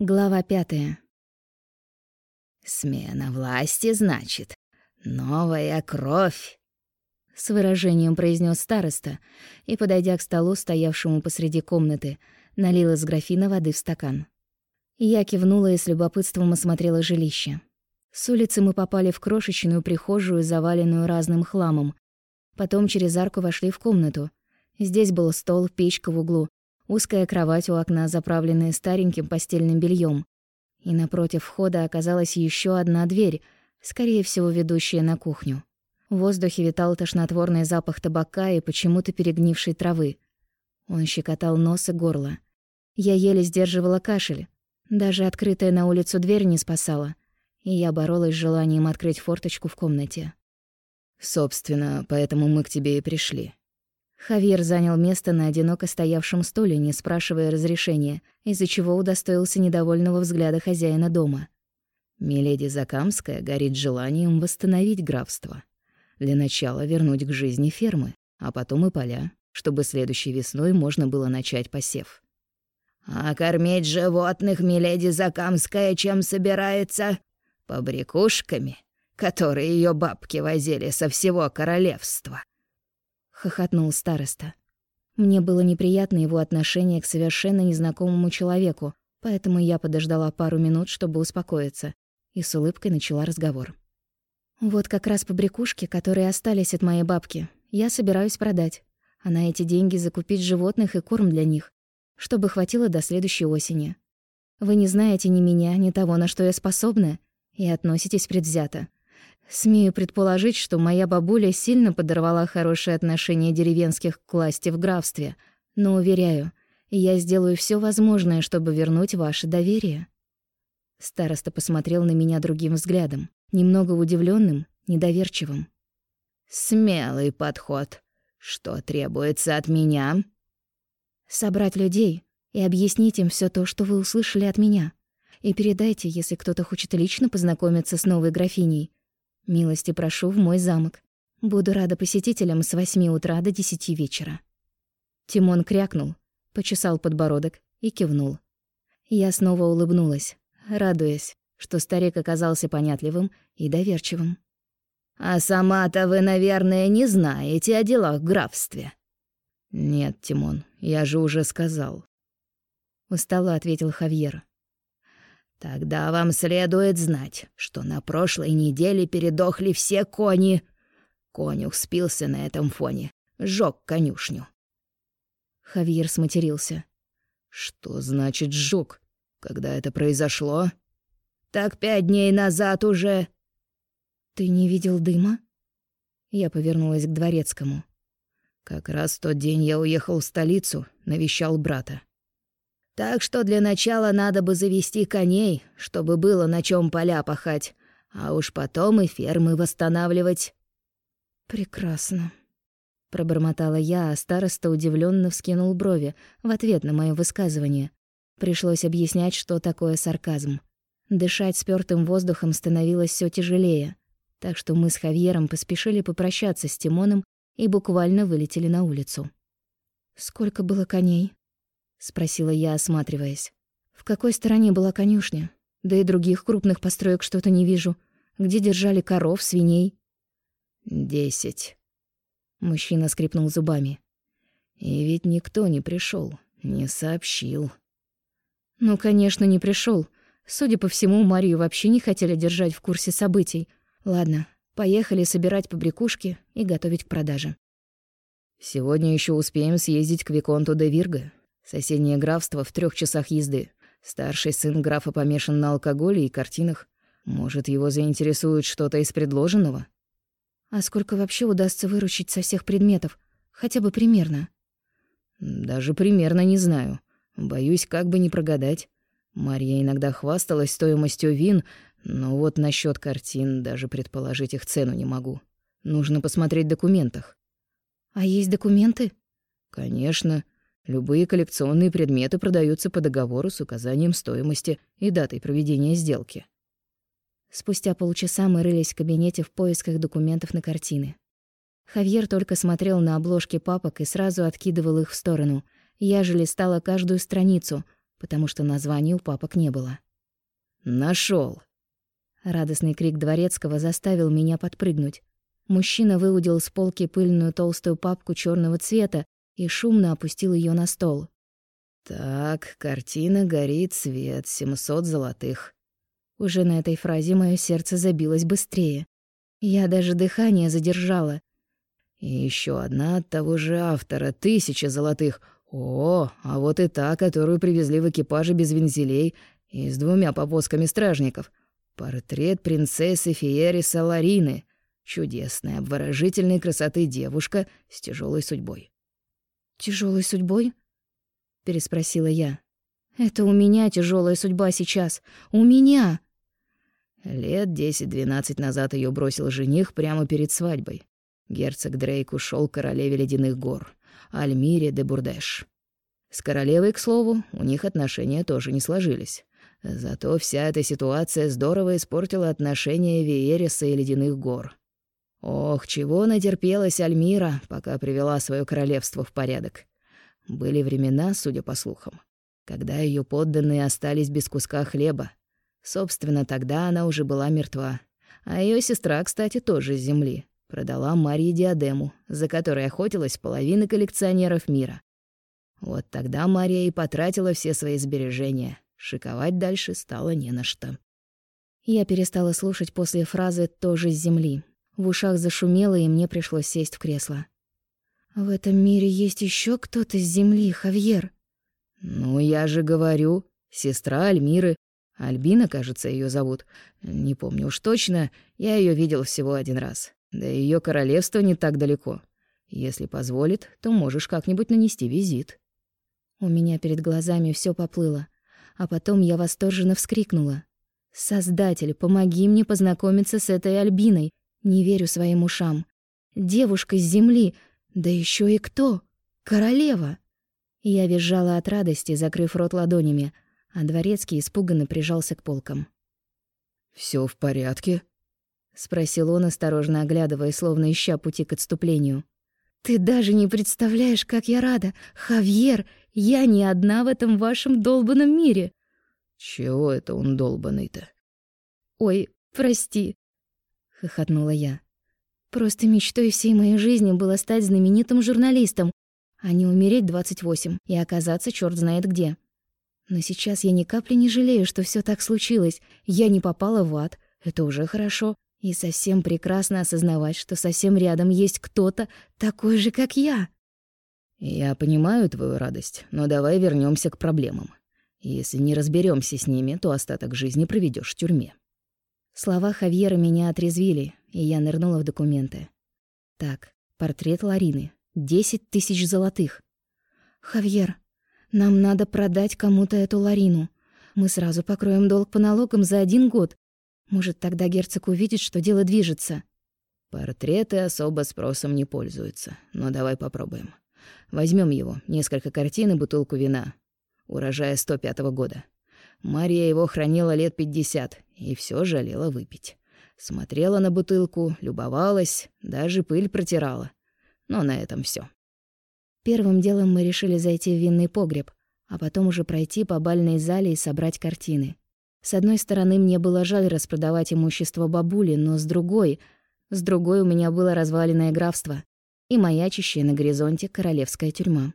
Глава пятая. «Смена власти, значит? Новая кровь!» С выражением произнес староста и, подойдя к столу, стоявшему посреди комнаты, налил из графина воды в стакан. Я кивнула и с любопытством осмотрела жилище. С улицы мы попали в крошечную прихожую, заваленную разным хламом. Потом через арку вошли в комнату. Здесь был стол, печка в углу, Узкая кровать у окна, заправленная стареньким постельным бельем, И напротив входа оказалась еще одна дверь, скорее всего, ведущая на кухню. В воздухе витал тошнотворный запах табака и почему-то перегнившей травы. Он щекотал нос и горло. Я еле сдерживала кашель. Даже открытая на улицу дверь не спасала. И я боролась с желанием открыть форточку в комнате. «Собственно, поэтому мы к тебе и пришли», Хавьер занял место на одиноко стоявшем стуле, не спрашивая разрешения, из-за чего удостоился недовольного взгляда хозяина дома. Миледи Закамская горит желанием восстановить графство. Для начала вернуть к жизни фермы, а потом и поля, чтобы следующей весной можно было начать посев. «А кормить животных миледи Закамская чем собирается? Побрякушками, которые ее бабки возили со всего королевства?» Хохотнул староста. Мне было неприятно его отношение к совершенно незнакомому человеку, поэтому я подождала пару минут, чтобы успокоиться, и с улыбкой начала разговор. Вот как раз побрякушки, которые остались от моей бабки, я собираюсь продать, а на эти деньги закупить животных и корм для них, чтобы хватило до следующей осени. Вы не знаете ни меня, ни того, на что я способна, и относитесь предвзято. Смею предположить, что моя бабуля сильно подорвала хорошее отношение деревенских к власти в графстве, но, уверяю, я сделаю все возможное, чтобы вернуть ваше доверие». Староста посмотрел на меня другим взглядом, немного удивленным, недоверчивым. «Смелый подход. Что требуется от меня?» «Собрать людей и объяснить им все то, что вы услышали от меня. И передайте, если кто-то хочет лично познакомиться с новой графиней, Милости прошу в мой замок. Буду рада посетителям с восьми утра до десяти вечера». Тимон крякнул, почесал подбородок и кивнул. Я снова улыбнулась, радуясь, что старик оказался понятливым и доверчивым. «А сама-то вы, наверное, не знаете о делах в графстве». «Нет, Тимон, я же уже сказал». Устало ответил Хавьер. Тогда вам следует знать, что на прошлой неделе передохли все кони. Конюх спился на этом фоне, сжёг конюшню. Хавьер сматерился. Что значит сжёг? Когда это произошло? Так пять дней назад уже. Ты не видел дыма? Я повернулась к дворецкому. Как раз в тот день я уехал в столицу, навещал брата. Так что для начала надо бы завести коней, чтобы было на чем поля пахать, а уж потом и фермы восстанавливать. Прекрасно, пробормотала я, а староста удивленно вскинул брови в ответ на мое высказывание. Пришлось объяснять, что такое сарказм. Дышать спёртым воздухом становилось все тяжелее, так что мы с Хавьером поспешили попрощаться с Тимоном и буквально вылетели на улицу. Сколько было коней? Спросила я, осматриваясь. В какой стороне была конюшня? Да и других крупных построек что-то не вижу. Где держали коров, свиней? Десять. Мужчина скрипнул зубами. И ведь никто не пришел, не сообщил. Ну, конечно, не пришел. Судя по всему, Марию вообще не хотели держать в курсе событий. Ладно, поехали собирать побрякушки и готовить к продаже. Сегодня еще успеем съездить к Виконту де Вирго, Соседнее графство в трех часах езды. Старший сын графа помешан на алкоголе и картинах. Может, его заинтересует что-то из предложенного? А сколько вообще удастся выручить со всех предметов? Хотя бы примерно. Даже примерно не знаю. Боюсь, как бы не прогадать. Марья иногда хвасталась стоимостью вин, но вот насчет картин даже предположить их цену не могу. Нужно посмотреть в документах. А есть документы? Конечно. Любые коллекционные предметы продаются по договору с указанием стоимости и датой проведения сделки. Спустя полчаса мы рылись в кабинете в поисках документов на картины. Хавьер только смотрел на обложки папок и сразу откидывал их в сторону. Я же листала каждую страницу, потому что названия у папок не было. Нашел! Радостный крик дворецкого заставил меня подпрыгнуть. Мужчина выудил с полки пыльную толстую папку черного цвета и шумно опустил ее на стол. «Так, картина горит, свет, 700 золотых». Уже на этой фразе мое сердце забилось быстрее. Я даже дыхание задержала. И еще одна от того же автора, тысяча золотых. О, а вот и та, которую привезли в экипаже без вензелей и с двумя повозками стражников. Портрет принцессы Фиериса Ларины. Чудесная, обворожительной красоты девушка с тяжелой судьбой. Тяжелой судьбой? переспросила я. Это у меня тяжелая судьба сейчас. У меня. Лет десять-двенадцать назад ее бросил жених прямо перед свадьбой. Герцог Дрейк ушел к королеве ледяных гор, Альмире де Бурдеш. С королевой, к слову, у них отношения тоже не сложились. Зато вся эта ситуация здорово испортила отношения Виериса и Ледяных гор. Ох, чего натерпелась Альмира, пока привела свое королевство в порядок. Были времена, судя по слухам, когда ее подданные остались без куска хлеба. Собственно, тогда она уже была мертва. А ее сестра, кстати, тоже с земли. Продала Марии диадему, за которой охотилась половина коллекционеров мира. Вот тогда Мария и потратила все свои сбережения. Шиковать дальше стало не на что. Я перестала слушать после фразы «тоже с земли». В ушах зашумело, и мне пришлось сесть в кресло. «В этом мире есть еще кто-то с земли, Хавьер?» «Ну, я же говорю, сестра Альмиры. Альбина, кажется, ее зовут. Не помню уж точно, я ее видел всего один раз. Да и ее королевство не так далеко. Если позволит, то можешь как-нибудь нанести визит». У меня перед глазами все поплыло а потом я восторженно вскрикнула. «Создатель, помоги мне познакомиться с этой Альбиной. Не верю своим ушам. Девушка с земли, да еще и кто? Королева!» Я визжала от радости, закрыв рот ладонями, а дворецкий испуганно прижался к полкам. Все в порядке?» — спросил он, осторожно оглядывая, словно ища пути к отступлению. «Ты даже не представляешь, как я рада! Хавьер, я не одна в этом вашем долбанном мире!» «Чего это он долбанный-то?» «Ой, прости!» — хохотнула я. «Просто мечтой всей моей жизни было стать знаменитым журналистом, а не умереть 28 и оказаться черт знает где. Но сейчас я ни капли не жалею, что все так случилось. Я не попала в ад, это уже хорошо. И совсем прекрасно осознавать, что совсем рядом есть кто-то такой же, как я. Я понимаю твою радость, но давай вернемся к проблемам. Если не разберемся с ними, то остаток жизни проведешь в тюрьме. Слова Хавьера меня отрезвили, и я нырнула в документы. Так, портрет Ларины. Десять тысяч золотых. Хавьер, нам надо продать кому-то эту Ларину. Мы сразу покроем долг по налогам за один год, может, тогда герцог увидит, что дело движется. Портреты особо спросом не пользуются, но давай попробуем. Возьмем его, несколько картин и бутылку вина. Урожая 105-го года. Мария его хранила лет 50 и все жалела выпить. Смотрела на бутылку, любовалась, даже пыль протирала. Но на этом все. Первым делом мы решили зайти в винный погреб, а потом уже пройти по бальной зале и собрать картины. С одной стороны, мне было жаль распродавать имущество бабули, но с другой... С другой у меня было разваленное графство и маячащая на горизонте королевская тюрьма.